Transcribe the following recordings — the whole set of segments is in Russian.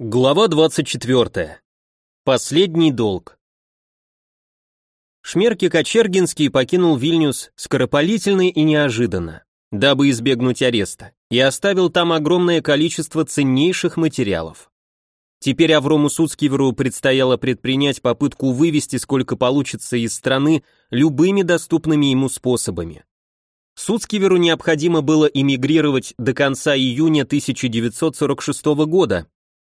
Глава 24. Последний долг. Шмерки Кочергинский покинул Вильнюс скоропалительно и неожиданно, дабы избегнуть ареста, и оставил там огромное количество ценнейших материалов. Теперь Аврому Суцкиверу предстояло предпринять попытку вывести сколько получится из страны любыми доступными ему способами. Суцкиверу необходимо было эмигрировать до конца июня 1946 года,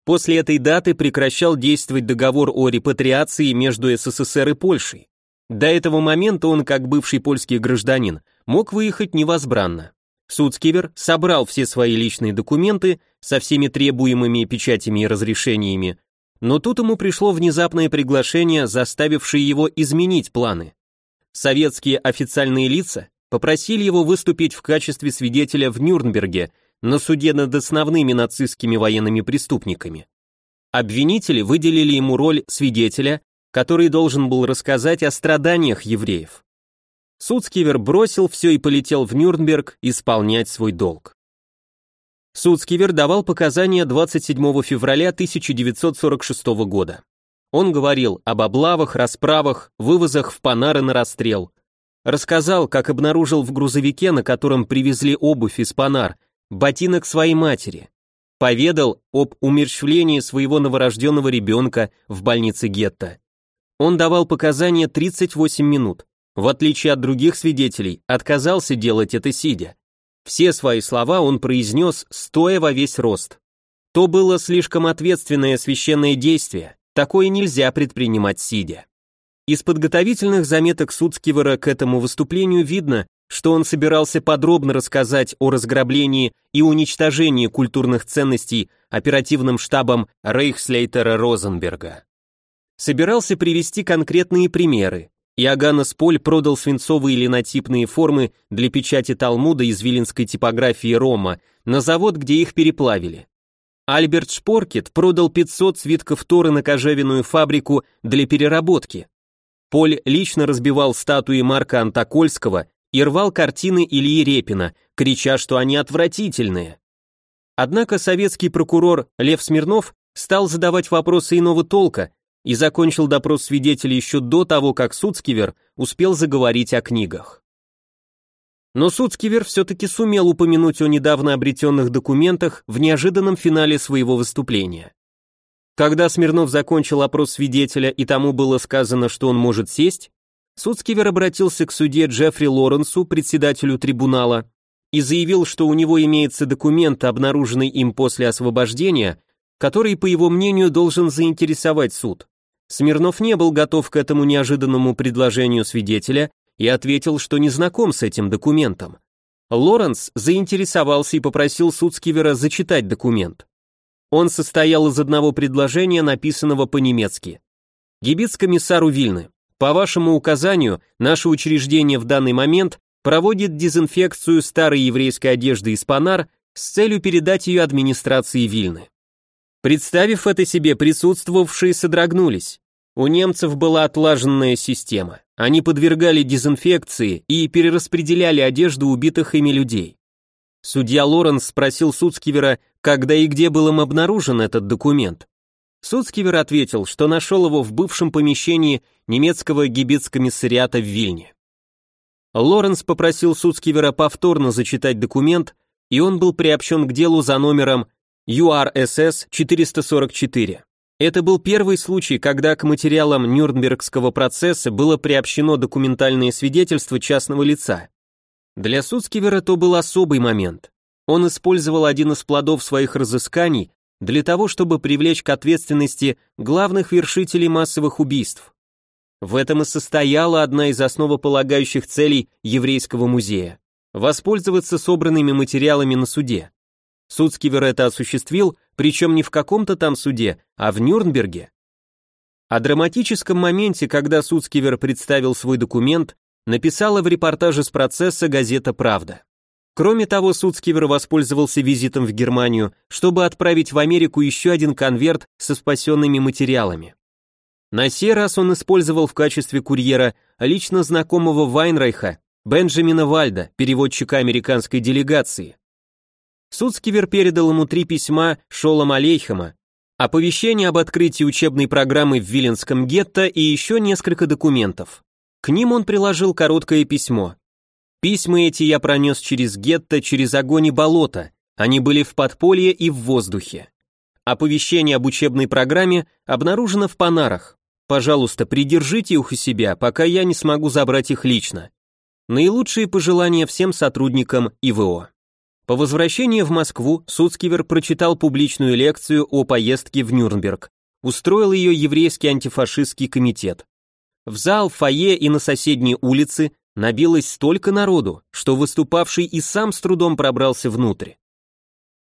После этой даты прекращал действовать договор о репатриации между СССР и Польшей. До этого момента он, как бывший польский гражданин, мог выехать невозбранно. Суцкивер собрал все свои личные документы со всеми требуемыми печатями и разрешениями, но тут ему пришло внезапное приглашение, заставившее его изменить планы. Советские официальные лица попросили его выступить в качестве свидетеля в Нюрнберге на суде над основными нацистскими военными преступниками. Обвинители выделили ему роль свидетеля, который должен был рассказать о страданиях евреев. Суцкивер бросил все и полетел в Нюрнберг исполнять свой долг. Суцкивер давал показания 27 февраля 1946 года. Он говорил об облавах, расправах, вывозах в Панары на расстрел. Рассказал, как обнаружил в грузовике, на котором привезли обувь из Панар, ботинок своей матери. Поведал об умерщвлении своего новорожденного ребенка в больнице гетто. Он давал показания 38 минут. В отличие от других свидетелей, отказался делать это сидя. Все свои слова он произнес, стоя во весь рост. То было слишком ответственное священное действие, такое нельзя предпринимать сидя. Из подготовительных заметок Суцкивера к этому выступлению видно, что он собирался подробно рассказать о разграблении и уничтожении культурных ценностей оперативным штабом Рейхслейтера Розенберга. Собирался привести конкретные примеры. Иоганнес Поль продал свинцовые линотипные формы для печати Талмуда из виленской типографии Рома на завод, где их переплавили. Альберт Шпоркет продал 500 свитков Торы на кожевенную фабрику для переработки. Поль лично разбивал статуи Марка Антокольского и рвал картины Ильи Репина, крича, что они отвратительные. Однако советский прокурор Лев Смирнов стал задавать вопросы иного толка и закончил допрос свидетелей еще до того, как Суцкивер успел заговорить о книгах. Но Суцкивер все-таки сумел упомянуть о недавно обретенных документах в неожиданном финале своего выступления. Когда Смирнов закончил опрос свидетеля и тому было сказано, что он может сесть, Суцкивер обратился к судье Джеффри Лоренсу, председателю трибунала, и заявил, что у него имеется документ, обнаруженный им после освобождения, который, по его мнению, должен заинтересовать суд. Смирнов не был готов к этому неожиданному предложению свидетеля и ответил, что не знаком с этим документом. Лоренс заинтересовался и попросил Суцкивера зачитать документ. Он состоял из одного предложения, написанного по-немецки. Гибиц-комиссару Вильны. По вашему указанию, наше учреждение в данный момент проводит дезинфекцию старой еврейской одежды из Панар с целью передать ее администрации Вильны. Представив это себе, присутствовавшие содрогнулись. У немцев была отлаженная система. Они подвергали дезинфекции и перераспределяли одежду убитых ими людей. Судья Лоренс спросил Суцкивера, когда и где был им обнаружен этот документ. Суцкивер ответил, что нашел его в бывшем помещении немецкого гибицкомиссариата в Вильне. Лоренс попросил Суцкивера повторно зачитать документ, и он был приобщен к делу за номером URSS 444. Это был первый случай, когда к материалам Нюрнбергского процесса было приобщено документальное свидетельство частного лица. Для Суцкивера то был особый момент. Он использовал один из плодов своих разысканий для того, чтобы привлечь к ответственности главных вершителей массовых убийств. В этом и состояла одна из основополагающих целей еврейского музея – воспользоваться собранными материалами на суде. Суцкивер это осуществил, причем не в каком-то там суде, а в Нюрнберге. О драматическом моменте, когда Суцкивер представил свой документ, написала в репортаже с процесса газета «Правда». Кроме того, Суцкивер воспользовался визитом в Германию, чтобы отправить в Америку еще один конверт со спасенными материалами. На сей раз он использовал в качестве курьера лично знакомого Вайнрайха, Бенджамина Вальда, переводчика американской делегации. Суцкивер передал ему три письма Шолом Алейхама, оповещение об открытии учебной программы в Виленском гетто и еще несколько документов. К ним он приложил короткое письмо. Письма эти я пронес через гетто, через огонь и болото, они были в подполье и в воздухе. Оповещение об учебной программе обнаружено в Панарах. Пожалуйста, придержите их у себя, пока я не смогу забрать их лично. Наилучшие пожелания всем сотрудникам ИВО. По возвращении в Москву Суцкивер прочитал публичную лекцию о поездке в Нюрнберг. Устроил ее еврейский антифашистский комитет. В зал, фойе и на соседние улицы набилось столько народу, что выступавший и сам с трудом пробрался внутрь.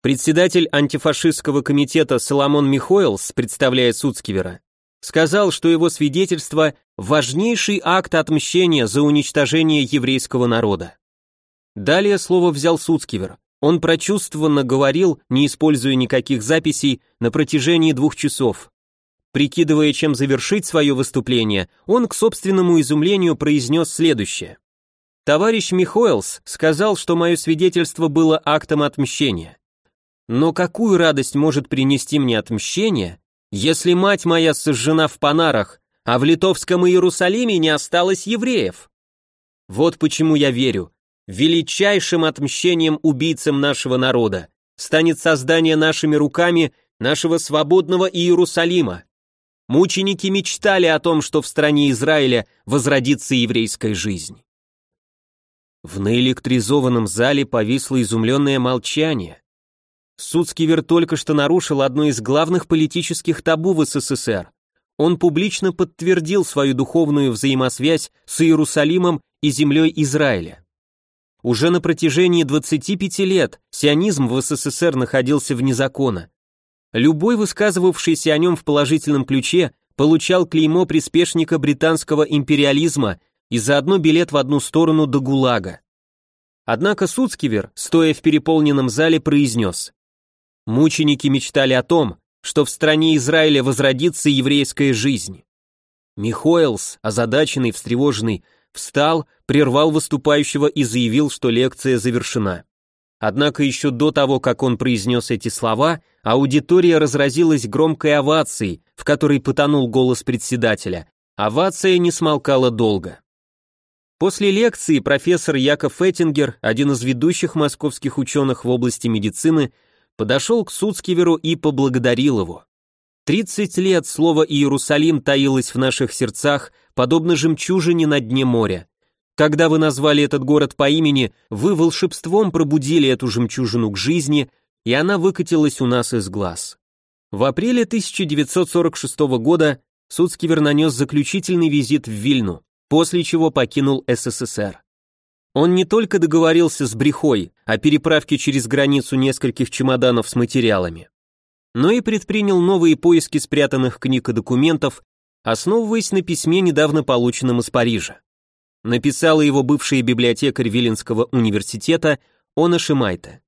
Председатель антифашистского комитета Соломон Михоэлс, представляя Суцкивера, сказал, что его свидетельство – важнейший акт отмщения за уничтожение еврейского народа. Далее слово взял Суцкивер. Он прочувствованно говорил, не используя никаких записей, на протяжении двух часов. Прикидывая, чем завершить свое выступление, он к собственному изумлению произнес следующее. Товарищ Михоэлс сказал, что мое свидетельство было актом отмщения. Но какую радость может принести мне отмщение, если мать моя сожжена в Панарах, а в Литовском Иерусалиме не осталось евреев? Вот почему я верю. Величайшим отмщением убийцам нашего народа станет создание нашими руками нашего свободного Иерусалима. Мученики мечтали о том, что в стране Израиля возродится еврейская жизнь. В наэлектризованном зале повисло изумленное молчание. Суцкивер только что нарушил одно из главных политических табу в СССР. Он публично подтвердил свою духовную взаимосвязь с Иерусалимом и землей Израиля. Уже на протяжении 25 лет сионизм в СССР находился вне закона. Любой высказывавшийся о нем в положительном ключе получал клеймо приспешника британского империализма и заодно билет в одну сторону до ГУЛАГа. Однако Суцкивер, стоя в переполненном зале, произнес Мученики мечтали о том, что в стране Израиля возродится еврейская жизнь. Михоэлс, озадаченный, встревоженный, встал, прервал выступающего и заявил, что лекция завершена. Однако еще до того, как он произнес эти слова, аудитория разразилась громкой овацией, в которой потонул голос председателя. Овация не смолкала долго. После лекции профессор Яков Эттингер, один из ведущих московских ученых в области медицины, подошел к Суцкиверу и поблагодарил его. Тридцать лет слово «Иерусалим» таилось в наших сердцах, подобно жемчужине на дне моря. Когда вы назвали этот город по имени, вы волшебством пробудили эту жемчужину к жизни, и она выкатилась у нас из глаз. В апреле 1946 года Суцкивер нанес заключительный визит в Вильну, после чего покинул СССР. Он не только договорился с Брехой о переправке через границу нескольких чемоданов с материалами, но и предпринял новые поиски спрятанных книг и документов, основываясь на письме, недавно полученном из Парижа. Написала его бывший библиотекарь Виленского университета Она Шимайта.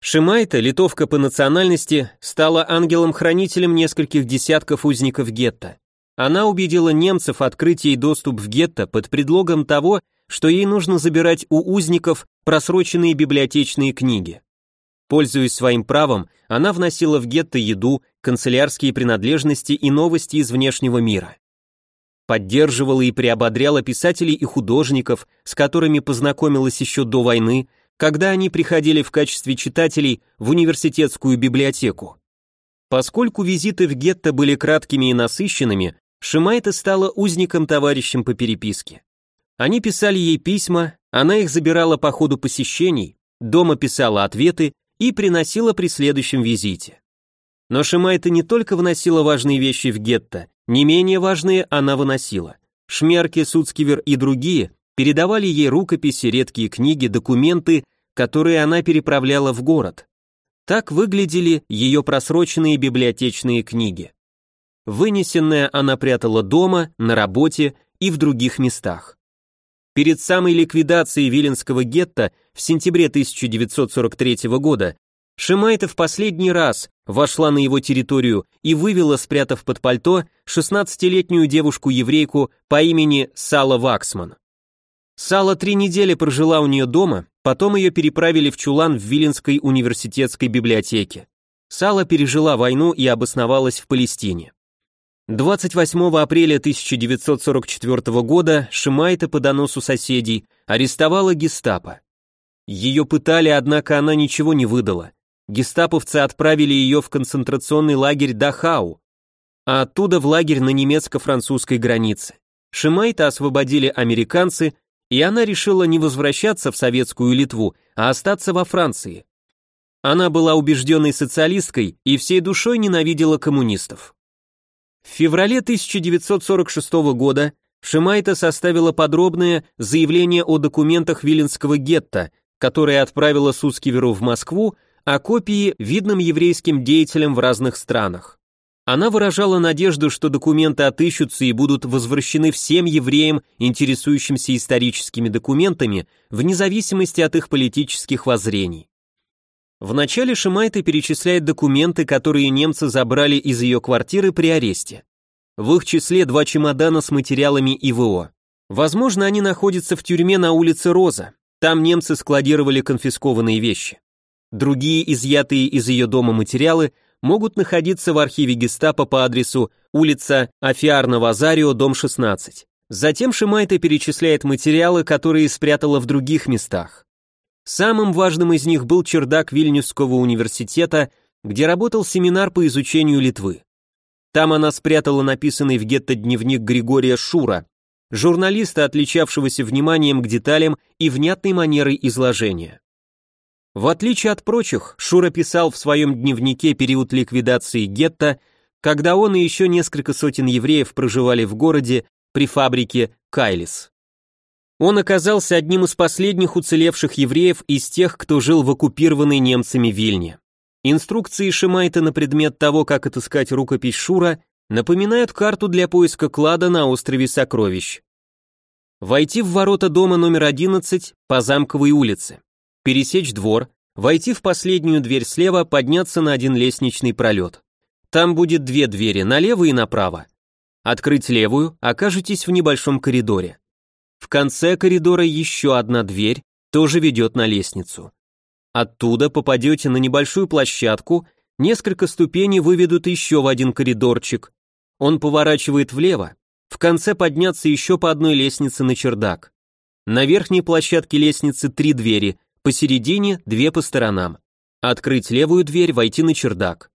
Шимайта, литовка по национальности, стала ангелом-хранителем нескольких десятков узников гетто. Она убедила немцев открыть ей доступ в гетто под предлогом того, что ей нужно забирать у узников просроченные библиотечные книги. Пользуясь своим правом, она вносила в гетто еду, канцелярские принадлежности и новости из внешнего мира. Поддерживала и приободряла писателей и художников, с которыми познакомилась еще до войны, когда они приходили в качестве читателей в университетскую библиотеку. Поскольку визиты в гетто были краткими и насыщенными, Шимайта стала узником-товарищем по переписке. Они писали ей письма, она их забирала по ходу посещений, дома писала ответы и приносила при следующем визите. Но Шимайта не только выносила важные вещи в гетто, не менее важные она выносила. Шмерки, Суцкивер и другие передавали ей рукописи, редкие книги, документы, которые она переправляла в город. Так выглядели ее просроченные библиотечные книги. Вынесенное она прятала дома, на работе и в других местах. Перед самой ликвидацией Виленского гетто в сентябре 1943 года Шимайта в последний раз вошла на его территорию и вывела, спрятав под пальто, 16-летнюю девушку-еврейку по имени Сала Ваксман. Сала три недели прожила у нее дома, потом ее переправили в чулан в Виленской университетской библиотеке. Сала пережила войну и обосновалась в Палестине. 28 апреля 1944 года Шимайта по доносу соседей арестовала гестапо. Ее пытали, однако она ничего не выдала. Гестаповцы отправили ее в концентрационный лагерь Дахау, а оттуда в лагерь на немецко-французской границе. Шимайта освободили американцы, и она решила не возвращаться в советскую Литву, а остаться во Франции. Она была убежденной социалисткой и всей душой ненавидела коммунистов. В феврале 1946 года Шимайта составила подробное заявление о документах Виленского гетто, которое отправила Суцкиверу в Москву, а копии видным еврейским деятелям в разных странах. Она выражала надежду, что документы отыщутся и будут возвращены всем евреям, интересующимся историческими документами, вне зависимости от их политических воззрений. В начале Шимайта перечисляет документы, которые немцы забрали из ее квартиры при аресте. В их числе два чемодана с материалами ИВО. Возможно, они находятся в тюрьме на улице Роза. Там немцы складировали конфискованные вещи. Другие изъятые из ее дома материалы могут находиться в архиве гестапо по адресу улица Афиарно-Вазарио, дом 16. Затем Шимайта перечисляет материалы, которые спрятала в других местах. Самым важным из них был чердак Вильнюсского университета, где работал семинар по изучению Литвы. Там она спрятала написанный в гетто дневник Григория Шура, журналиста, отличавшегося вниманием к деталям и внятной манерой изложения. В отличие от прочих, Шура писал в своем дневнике период ликвидации гетто, когда он и еще несколько сотен евреев проживали в городе при фабрике Кайлис. Он оказался одним из последних уцелевших евреев из тех, кто жил в оккупированной немцами Вильне. Инструкции Шимайта на предмет того, как отыскать рукопись Шура, напоминают карту для поиска клада на острове Сокровищ. Войти в ворота дома номер 11 по Замковой улице, пересечь двор, войти в последнюю дверь слева, подняться на один лестничный пролет. Там будет две двери, налево и направо. Открыть левую, окажетесь в небольшом коридоре. В конце коридора еще одна дверь, тоже ведет на лестницу. Оттуда попадете на небольшую площадку, несколько ступеней выведут еще в один коридорчик. Он поворачивает влево, в конце подняться еще по одной лестнице на чердак. На верхней площадке лестницы три двери, посередине две по сторонам. Открыть левую дверь, войти на чердак.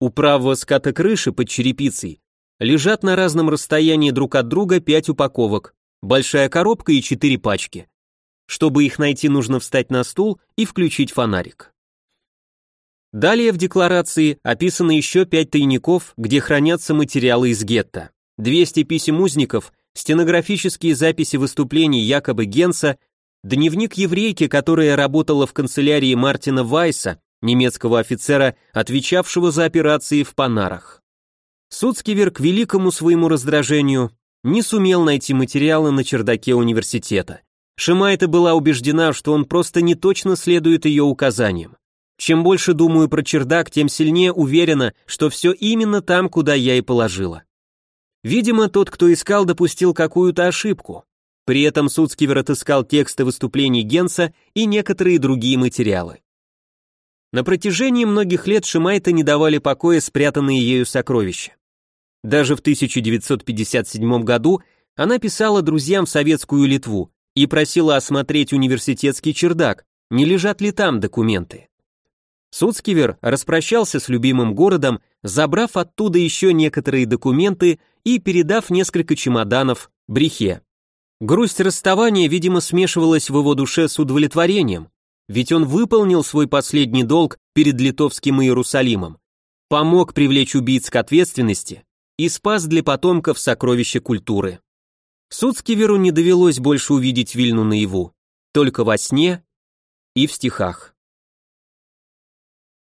У правого ската крыши под черепицей лежат на разном расстоянии друг от друга пять упаковок большая коробка и четыре пачки. Чтобы их найти, нужно встать на стул и включить фонарик. Далее в декларации описаны еще пять тайников, где хранятся материалы из гетто. 200 писем узников, стенографические записи выступлений якобы Генса, дневник еврейки, которая работала в канцелярии Мартина Вайса, немецкого офицера, отвечавшего за операции в Панарах. Суцкивер к великому своему раздражению не сумел найти материалы на чердаке университета. Шимайта была убеждена, что он просто не точно следует ее указаниям. Чем больше думаю про чердак, тем сильнее уверена, что все именно там, куда я и положила. Видимо, тот, кто искал, допустил какую-то ошибку. При этом Суцкивер отыскал тексты выступлений Генса и некоторые другие материалы. На протяжении многих лет Шимайта не давали покоя спрятанные ею сокровища. Даже в 1957 году она писала друзьям в советскую Литву и просила осмотреть университетский чердак, не лежат ли там документы. Суцкивер распрощался с любимым городом, забрав оттуда еще некоторые документы и передав несколько чемоданов Брехе. Грусть расставания, видимо, смешивалась в его душе с удовлетворением, ведь он выполнил свой последний долг перед Литовским Иерусалимом, помог привлечь убийц к ответственности и спас для потомков сокровища культуры. Суцкиверу не довелось больше увидеть Вильну наяву, только во сне и в стихах.